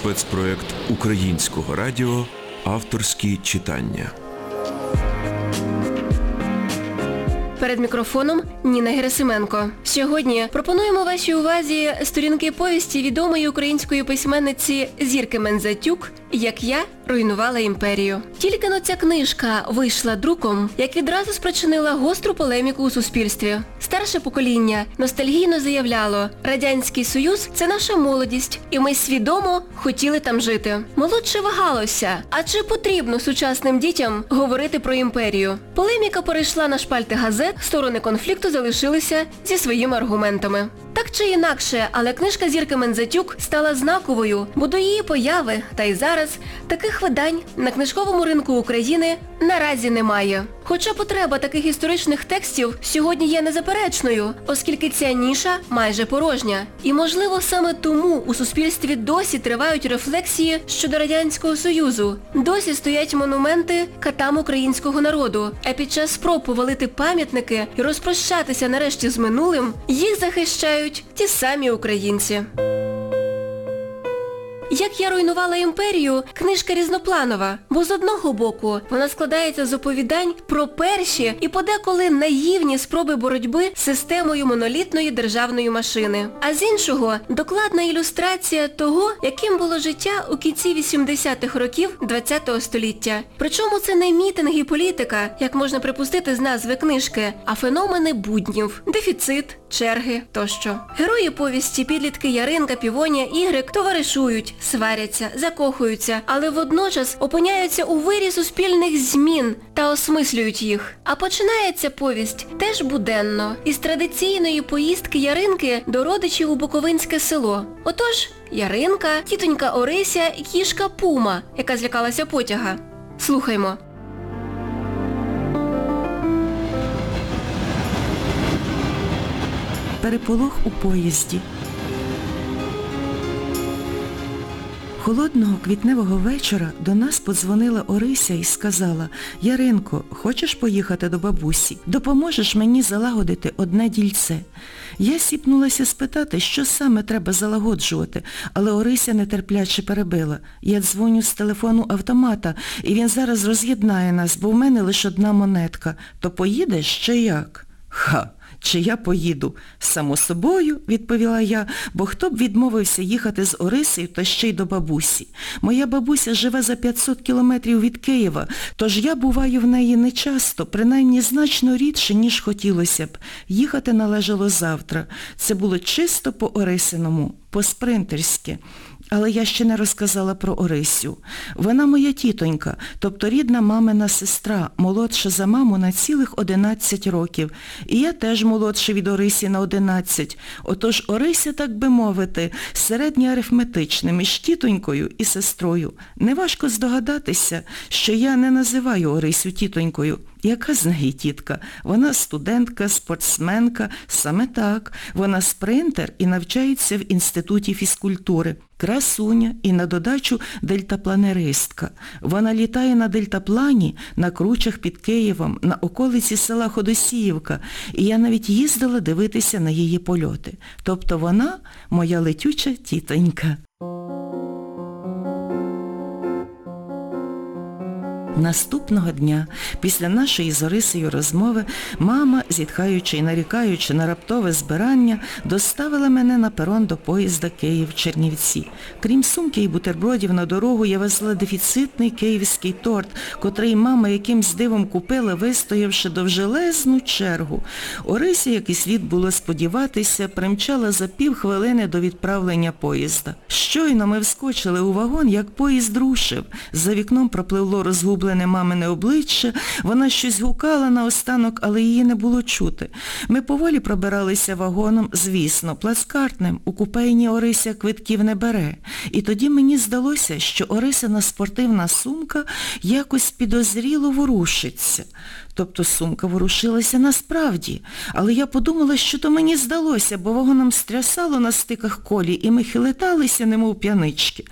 спецпроект Українського радіо Авторські читання. Перед мікрофоном Ніна Герасименко. Сьогодні пропонуємо вашій увазі сторінки повісті відомої української письменниці Зірки Мензатюк «Як я руйнувала імперію». Тільки но ця книжка вийшла друком, як відразу спричинила гостру полеміку у суспільстві. Старше покоління ностальгійно заявляло, Радянський Союз – це наша молодість, і ми свідомо хотіли там жити. Молодше вагалося, а чи потрібно сучасним дітям говорити про імперію? Полеміка перейшла на шпальти газет, сторони конфлікту залишилися зі своїми аргументами. Так чи інакше, але книжка Зірки Мензатюк стала знаковою, бо до її появи, та й зараз, таких видань на книжковому ринку України наразі немає. Хоча потреба таких історичних текстів сьогодні є незаперечною, оскільки ця ніша майже порожня. І можливо саме тому у суспільстві досі тривають рефлексії щодо Радянського Союзу. Досі стоять монументи катам українського народу. А під час спроб повалити пам'ятники і розпрощатися нарешті з минулим, їх захищають ті самі українці. Як я руйнувала імперію, книжка різнопланова, бо з одного боку вона складається з оповідань про перші і подеколи наївні спроби боротьби з системою монолітної державної машини. А з іншого докладна ілюстрація того, яким було життя у кінці 80-х років ХХ століття. Причому це не мітинги політика, як можна припустити з назви книжки, а феномени буднів, дефіцит, черги тощо. Герої повісті, підлітки Яринка, Півонія, Ігрик товаришують, сваряться, закохуються, але водночас опиняються у вирі суспільних змін та осмислюють їх. А починається повість теж буденно, із традиційної поїздки Яринки до родичів у Буковинське село. Отож, Яринка, тітонька Орися кішка Пума, яка злякалася потяга. Слухаймо. Переполох у поїзді. Холодного квітневого вечора до нас подзвонила Орися і сказала «Яринко, хочеш поїхати до бабусі? Допоможеш мені залагодити одне дільце?» Я сіпнулася спитати, що саме треба залагоджувати, але Орися нетерпляче перебила. Я дзвоню з телефону автомата, і він зараз роз'єднає нас, бо в мене лише одна монетка. То поїдеш чи як? Ха! Чи я поїду? Само собою, відповіла я, бо хто б відмовився їхати з Орисею та ще й до бабусі. Моя бабуся живе за 500 кілометрів від Києва, тож я буваю в неї нечасто, принаймні значно рідше, ніж хотілося б. Їхати належало завтра. Це було чисто по Орисиному, по-спринтерськи. Але я ще не розказала про Орисю. Вона моя тітонька, тобто рідна мамина сестра, молодша за маму на цілих 11 років. І я теж молодша від Орисі на 11. Отож Орися, так би мовити, середньоарифметична між тітонькою і сестрою. Неважко здогадатися, що я не називаю Орисю тітонькою. Яка з неї тітка? Вона студентка, спортсменка, саме так. Вона спринтер і навчається в інституті фізкультури. Красуня і на додачу дельтапланеристка. Вона літає на дельтаплані, на кручах під Києвом, на околиці села Ходосіївка, і я навіть їздила дивитися на її польоти. Тобто вона моя летюча тітонька. Наступного дня, після нашої з Орисею розмови, мама, зітхаючи і нарікаючи на раптове збирання, доставила мене на перон до поїзда Київ-Чернівці. Крім сумки і бутербродів на дорогу, я везла дефіцитний київський торт, котрий мама якимсь дивом купила, вистоявши довжелезну чергу. Орися, як і слід було сподіватися, примчала за півхвилини до відправлення поїзда. Щойно ми вскочили у вагон, як поїзд рушив. За вікном пропливло розгублене мамине обличчя, вона щось гукала наостанок, але її не було чути. Ми поволі пробиралися вагоном, звісно, плацкартним. У купейні Орися квитків не бере. І тоді мені здалося, що Орисина спортивна сумка якось підозріло ворушиться. Тобто сумка ворушилася насправді. Але я подумала, що то мені здалося, бо вагоном стрясало на стиках колі, і ми хилеталися, немов п'янички.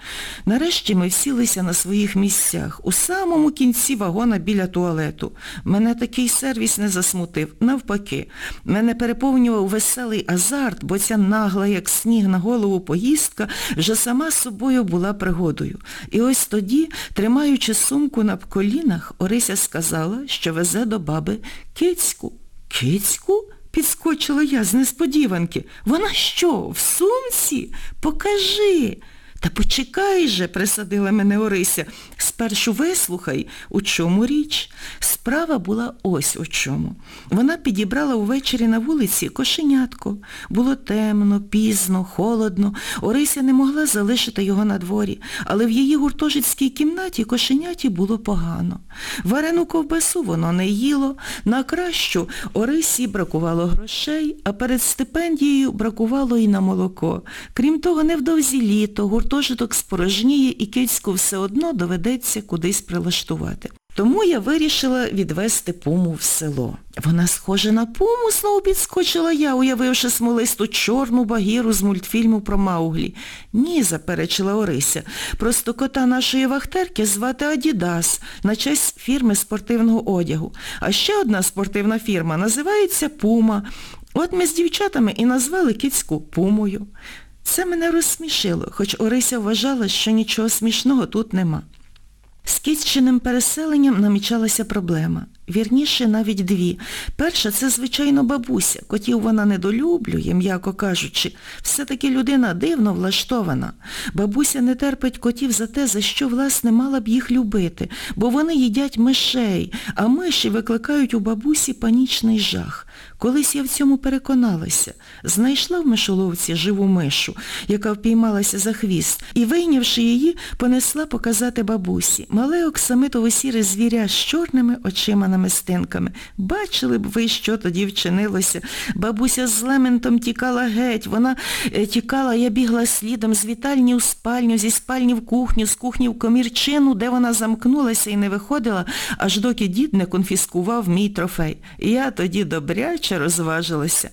Нарешті ми всілися на своїх місцях, у самому кінці вагона біля туалету. Мене такий сервіс не засмутив. Навпаки, мене переповнював веселий азарт, бо ця нагла, як сніг на голову поїздка, вже сама собою була пригодою. І ось тоді, тримаючи сумку на колінах, Орися сказала, що везе до баби кицьку. Кицьку? Підскочила я з несподіванки. Вона що, в сумці? Покажи. Та почекай же, присадила мене Орися. Спершу вислухай, у чому річ. Справа була ось у чому. Вона підібрала увечері на вулиці кошенятко. Було темно, пізно, холодно. Орися не могла залишити його на дворі, але в її гуртожитській кімнаті кошеняті було погано. Варену ковбасу воно не їло, на кращу Орисі бракувало грошей, а перед стипендією бракувало і на молоко. Крім того, невдовзі літо, гуртожиток спорожніє і кицьку все одно доведеться кудись прилаштувати. Тому я вирішила відвести пуму в село. Вона схожа на пуму, знову підскочила я, уявивши смолисту чорну багіру з мультфільму про Мауглі. Ні, заперечила Орися. Просто кота нашої вахтерки звати Адідас на честь фірми спортивного одягу. А ще одна спортивна фірма називається Пума. От ми з дівчатами і назвали кицьку Пумою. Це мене розсмішило, хоч Орися вважала, що нічого смішного тут нема. З кітчиним переселенням намічалася проблема. Вірніше, навіть дві. Перша – це, звичайно, бабуся. Котів вона недолюблює, м'яко кажучи. Все-таки людина дивно влаштована. Бабуся не терпить котів за те, за що, власне, мала б їх любити, бо вони їдять мишей, а миші викликають у бабусі панічний жах. Колись я в цьому переконалася. Знайшла в мишоловці живу мишу, яка впіймалася за хвіст, і, вийнявши її, понесла показати бабусі. Мале оксамитово-сіре звіря з чорними очима намистинками. Бачили б ви, що тоді вчинилося. Бабуся з лементом тікала геть. Вона е, тікала, я бігла слідом з вітальні в спальню, зі спальні в кухню, з кухні в комірчину, де вона замкнулася і не виходила, аж доки дід не конфіскував мій трофей. Я тоді добряче розважилася.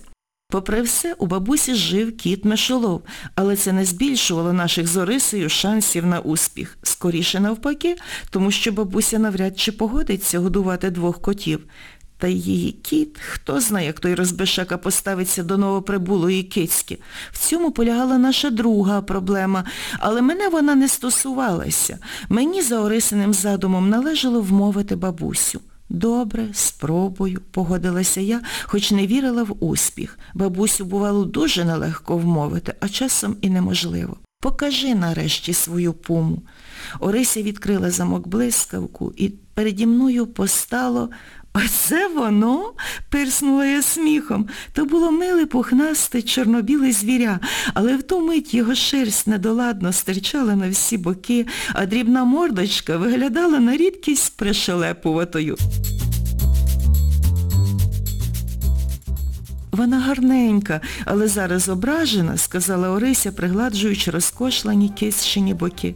Попри все, у бабусі жив кіт Мишолов, але це не збільшувало наших з Орисею шансів на успіх. Скоріше навпаки, тому що бабуся навряд чи погодиться годувати двох котів. Та її кіт, хто знає, як той розбишака поставиться до новоприбулої кицьки. В цьому полягала наша друга проблема, але мене вона не стосувалася. Мені за Орисиним задумом належало вмовити бабусю. Добре, спробую, погодилася я, хоч не вірила в успіх. Бабусю, бувало, дуже нелегко вмовити, а часом і неможливо. Покажи нарешті свою пуму. Орися відкрила замок блискавку і переді мною постало Оце воно? пирснула я сміхом. То було миле пухнасте чорнобіле звіря, але в ту мить його шерсть недоладно стирчала на всі боки, а дрібна мордочка виглядала на рідкість пришелепуватою. Вона гарненька, але зараз ображена, сказала Орися, пригладжуючи розкошлені кисчені боки.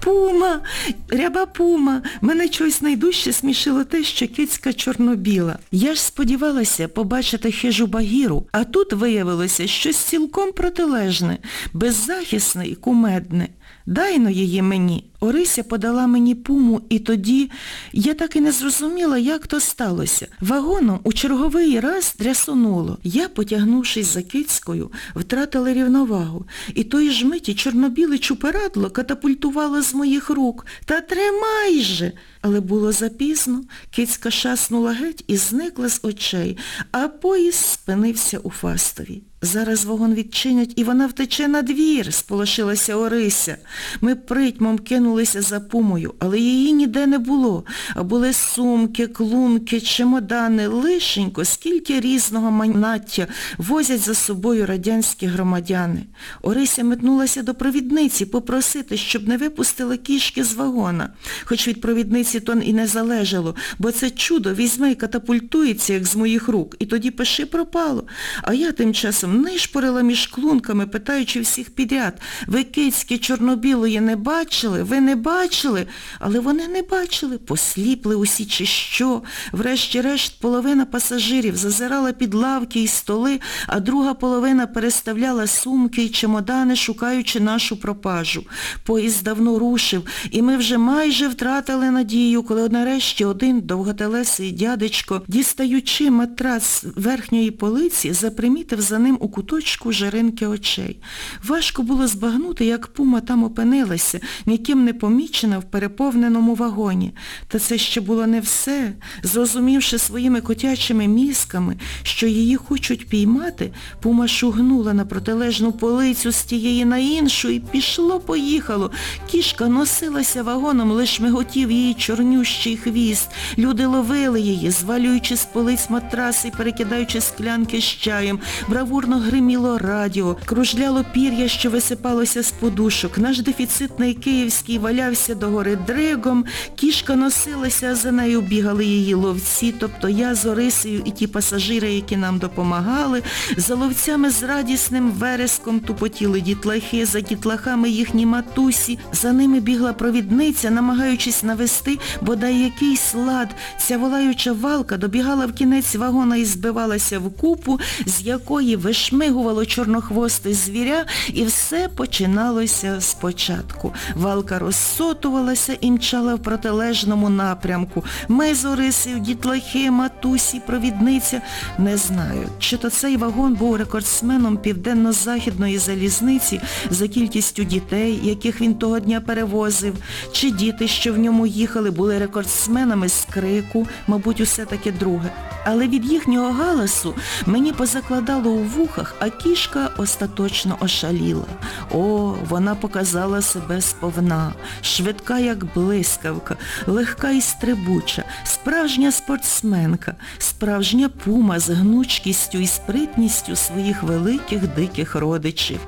Пума, ряба пума, мене чогось найдужче смішило те, що кицька чорнобіла. Я ж сподівалася побачити хижу багіру, а тут виявилося щось цілком протилежне, беззахисне і кумедне. Дайно її мені. Орися подала мені пуму, і тоді я так і не зрозуміла, як то сталося. Вагоном у черговий раз трясонуло. Я, потягнувшись за кицькою, втратила рівновагу. І тої ж миті чорнобіле чупарадло катапультувало з моїх рук. Та тримай же! Але було запізно, кицька шаснула геть і зникла з очей, а поїзд спинився у Фастові. Зараз вагон відчинять, і вона втече на двір, сполошилася Орися. Ми притьмом кинулися за пумою, але її ніде не було. А були сумки, клунки, чемодани, лишенько, скільки різного манаття возять за собою радянські громадяни. Орися метнулася до провідниці попросити, щоб не випустила кішки з вагона. Хоч від провідниці то і не залежало, бо це чудо візьме і катапультується, як з моїх рук, і тоді пиши пропало. А я тим часом нишпорила між клунками, питаючи всіх підряд, ви кицьки чорнобілої не бачили? Ви не бачили? Але вони не бачили, посліпли усі чи що. Врешті-решт половина пасажирів зазирала під лавки і столи, а друга половина переставляла сумки і чемодани, шукаючи нашу пропажу. Поїзд давно рушив, і ми вже майже втратили надію, коли нарешті один довготелесий дядечко, дістаючи матрас верхньої полиці, запримітив за ним у куточку жаринки очей. Важко було збагнути, як пума там опинилася, ніким не помічена в переповненому вагоні. Та це ще було не все. Зрозумівши своїми котячими мізками, що її хочуть піймати, пума шугнула на протилежну полицю з тієї на іншу і пішло-поїхало. Кішка носилася вагоном, лиш миготів її чорнющий хвіст. Люди ловили її, звалюючи з полиць матраси перекидаючи склянки з чаєм. Бравурно гриміло радіо, кружляло пір'я, що висипалося з подушок. Наш дефіцитний київський валявся догори дригом. Кішка носилася, за нею бігали її ловці, тобто я з Орисею і ті пасажири, які нам допомагали. За ловцями з радісним вереском тупотіли дітлахи, за дітлахами їхні матусі. За ними бігла провідниця, намагаючись навести бодай якийсь лад. Ця волаюча валка добігала в кінець вагона і збивалася в купу, з якої вишмигувало чорнохвосте звіря, і все починалося спочатку. Валка розсотувалася і мчала в протилежному напрямку. Ми з Орисею, дітлахи, матусі, провідниця. Не знаю, чи то цей вагон був рекордсменом південно-західної залізниці за кількістю дітей, яких він того дня перевозив, чи діти, що в ньому їхали, були рекордсменами з крику, мабуть, усе таки друге. Але від їхнього галасу мені позакладало у вухах, а кішка остаточно ошаліла. О, вона показала себе сповна, швидка, як блискавка, легка і стрибуча, справжня спортсменка, справжня пума з гнучкістю і спритністю своїх великих диких родичів.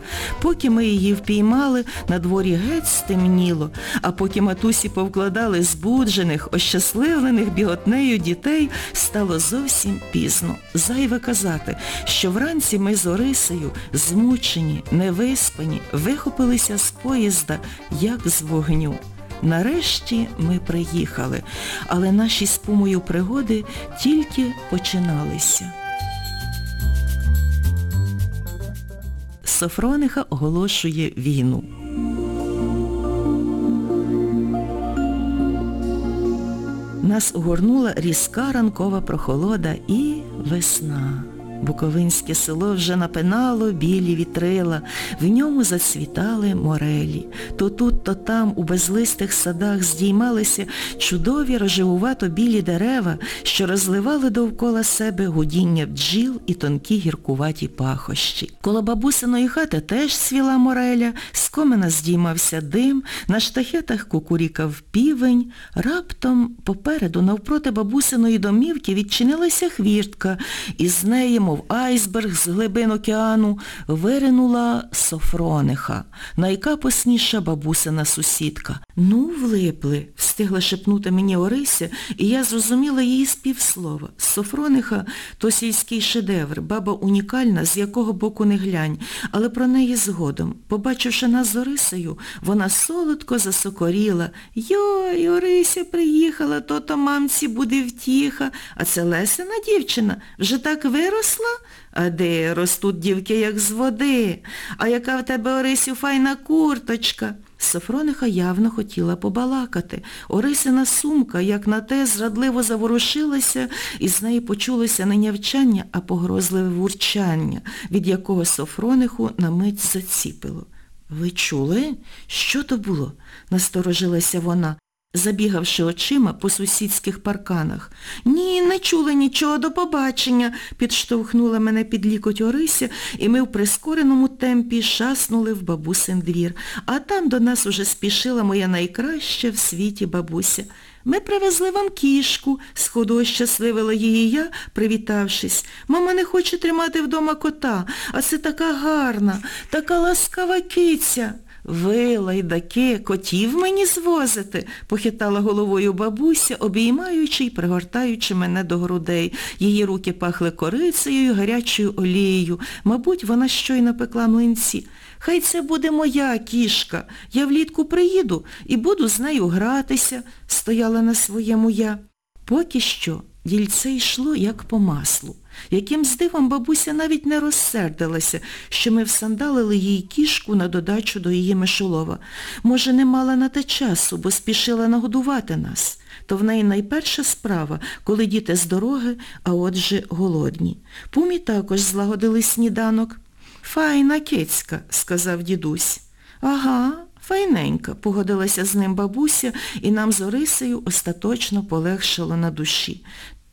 Поки ми її впіймали, на дворі геть стемніло, а поки матусі повкладали збуджених, ощасливлених біготнею дітей, стало зовсім пізно. Зайве казати, що вранці ми з Орисею, змучені, невиспані, вихопилися з поїзда, як з вогню. Нарешті ми приїхали, але наші з пумою пригоди тільки починалися. Софрониха оголошує війну. Нас огорнула різка ранкова прохолода і весна. Буковинське село вже напинало білі вітрила, в ньому зацвітали морелі. То тут, то там у безлистих садах здіймалися чудові рожевувато білі дерева, що розливали довкола себе гудіння бджіл і тонкі гіркуваті пахощі. Коло бабусиної хати теж свіла мореля, з комина здіймався дим, на штахетах кукурікав півень. Раптом попереду, навпроти бабусиної домівки, відчинилася хвіртка, і з неї, мов айсберг з глибин океану, виринула Софрониха, найкапосніша бабусина сусідка. Ну, влипли, встигла шепнути мені Орися, і я зрозуміла її з півслова. Софрониха – то сільський шедевр, баба унікальна, з якого боку не глянь, але про неї згодом. Побачивши нас з Орисею, вона солодко засокоріла. Йой, Орися приїхала, то-то мамці буде втіха. А це Лесина дівчина, вже так виросла? А де ростуть дівки, як з води? А яка в тебе, Орисю, файна курточка? Софрониха явно хотіла побалакати. Орисина сумка, як на те, зрадливо заворушилася, і з неї почулося не нявчання, а погрозливе вурчання, від якого Софрониху на мить заціпило. Ви чули? Що то було? Насторожилася вона, забігавши очима по сусідських парканах. Ні, не чула нічого, до побачення, підштовхнула мене під лікоть Орися, і ми в прискореному темпі шаснули в бабусин двір. А там до нас уже спішила моя найкраща в світі бабуся. Ми привезли вам кішку, сходу ощасливила її я, привітавшись. Мама не хоче тримати вдома кота, а це така гарна, така ласкава киця. Ви, лайдаки, котів мені звозите, похитала головою бабуся, обіймаючи й пригортаючи мене до грудей. Її руки пахли корицею і гарячою олією. Мабуть, вона щойно пекла млинці. Хай це буде моя кішка. Я влітку приїду і буду з нею гратися, стояла на своєму я. Поки що дільце йшло як по маслу. Яким дивом бабуся навіть не розсердилася, що ми всандалили їй кішку на додачу до її мишолова. Може, не мала на те часу, бо спішила нагодувати нас. То в неї найперша справа, коли діти з дороги, а отже голодні. Пумі також злагодили сніданок. Файна кицька, сказав дідусь. Ага, файненька, погодилася з ним бабуся, і нам з Орисею остаточно полегшало на душі.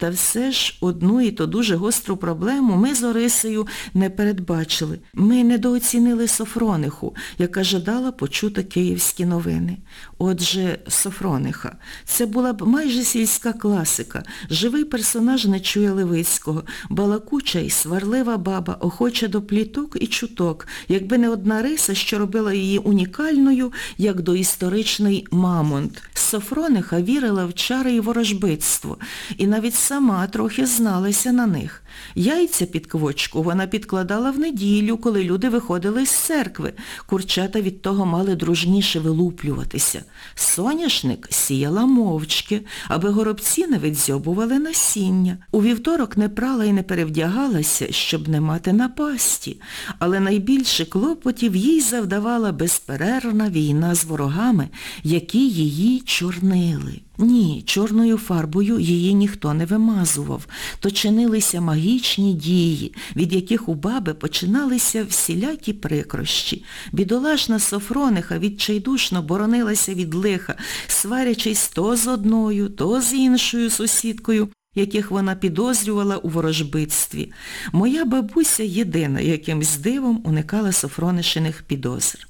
Та все ж одну і то дуже гостру проблему ми з Орисею не передбачили. Ми недооцінили Софрониху, яка жадала почути київські новини. Отже, Софрониха. Це була б майже сільська класика, живий персонаж Нечуя Левицького, балакуча і сварлива баба, охоча до пліток і чуток, якби не одна риса, що робила її унікальною, як доісторичний мамонт. Софрониха вірила в чари і ворожбитство, і навіть сама трохи зналася на них. Яйця під квочку вона підкладала в неділю, коли люди виходили з церкви. Курчата від того мали дружніше вилуплюватися. Соняшник сіяла мовчки, аби горобці не відзьобували насіння. У вівторок не прала і не перевдягалася, щоб не мати напасті. Але найбільше клопотів їй завдавала безперервна війна з ворогами, які її чорнили. Ні, чорною фарбою її ніхто не вимазував. То чинилися магічні дії, від яких у баби починалися всілякі прикрощі. Бідолашна Софрониха відчайдушно боронилася від лиха, сварячись то з одною, то з іншою сусідкою, яких вона підозрювала у ворожбитстві. Моя бабуся єдина якимсь дивом уникала Софронишиних підозр.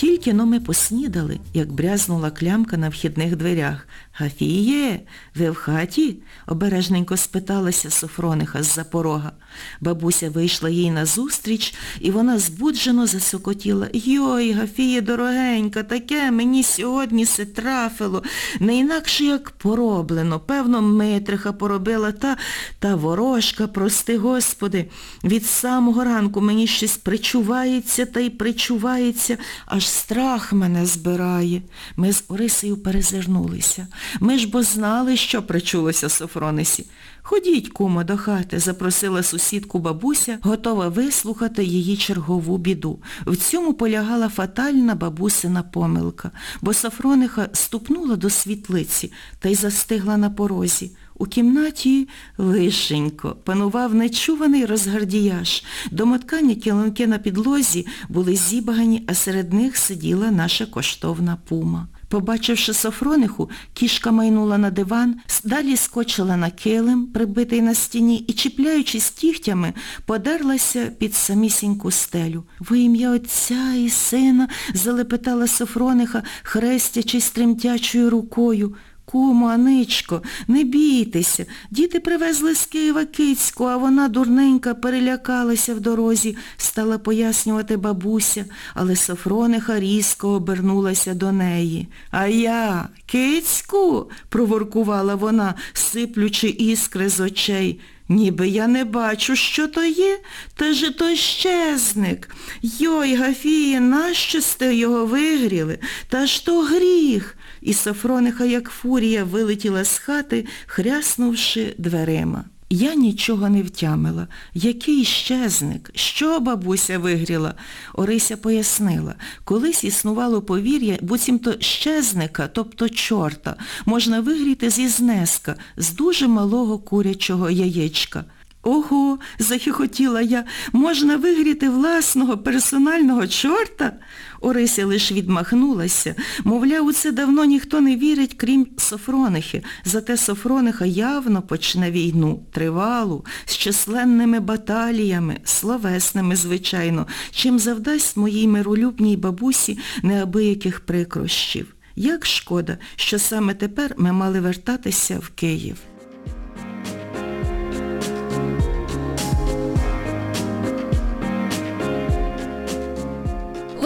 Тільки но ми поснідали, як брязнула клямка на вхідних дверях. Гафіє, ви в хаті? обережненько спиталася Софрониха з-за порога. Бабуся вийшла їй назустріч, і вона збуджено засокотіла. Йой, Гафіє, дорогенька, таке мені сьогодні се трафило, не інакше як пороблено. Певно, Митриха поробила та, та ворожка, прости Господи. Від самого ранку мені щось причувається та й причувається, аж страх мене збирає. Ми з Орисею перезирнулися. Ми ж бо знали, що причулося Софронисі. Ходіть, кумо, до хати, запросила сусідку бабуся, готова вислухати її чергову біду. В цьому полягала фатальна бабусина помилка, бо Софрониха ступнула до світлиці та й застигла на порозі. У кімнаті лишенько панував нечуваний розгардіяж. Домоткані кілонки на підлозі були зібгані, а серед них сиділа наша коштовна пума. Побачивши Софрониху, кішка майнула на диван, далі скочила на килим, прибитий на стіні, і, чіпляючись кігтями, подерлася під самісіньку стелю. «Ви ім'я Отця і Сина, залепетала Софрониха, хрестячись тремтячою рукою. Кумо, Аничко, не бійтеся. Діти привезли з Києва кицьку, а вона, дурненька, перелякалася в дорозі, стала пояснювати бабуся, але Софрониха різко обернулася до неї. А я, кицьку, проворкувала вона, сиплючи іскри з очей. Ніби я не бачу, що то є, та же то щезник. Йой, Гафіє, нащо сте його вигріли? Та ж то гріх. І Софрониха, як фурія, вилетіла з хати, хряснувши дверима. Я нічого не втямила. Який щезник? Що бабуся вигріла? Орися пояснила. Колись існувало повір'я, буцімто щезника, тобто чорта, можна вигріти зі знеска, з дуже малого курячого яєчка. Ого, захихотіла я, можна вигріти власного персонального чорта? Орися лиш відмахнулася. Мовляв, у це давно ніхто не вірить, крім Софронихи. Зате Софрониха явно почне війну, тривалу, з численними баталіями, словесними, звичайно, чим завдасть моїй миролюбній бабусі неабияких прикрощів. Як шкода, що саме тепер ми мали вертатися в Київ.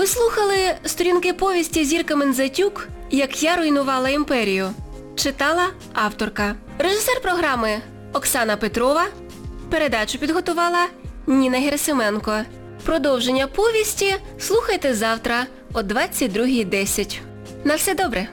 Ви слухали сторінки повісті Зірка Мензатюк Як я руйнувала імперію. Читала авторка. Режисер програми Оксана Петрова. Передачу підготувала Ніна Герасименко. Продовження повісті слухайте завтра о 22.10. На все добре!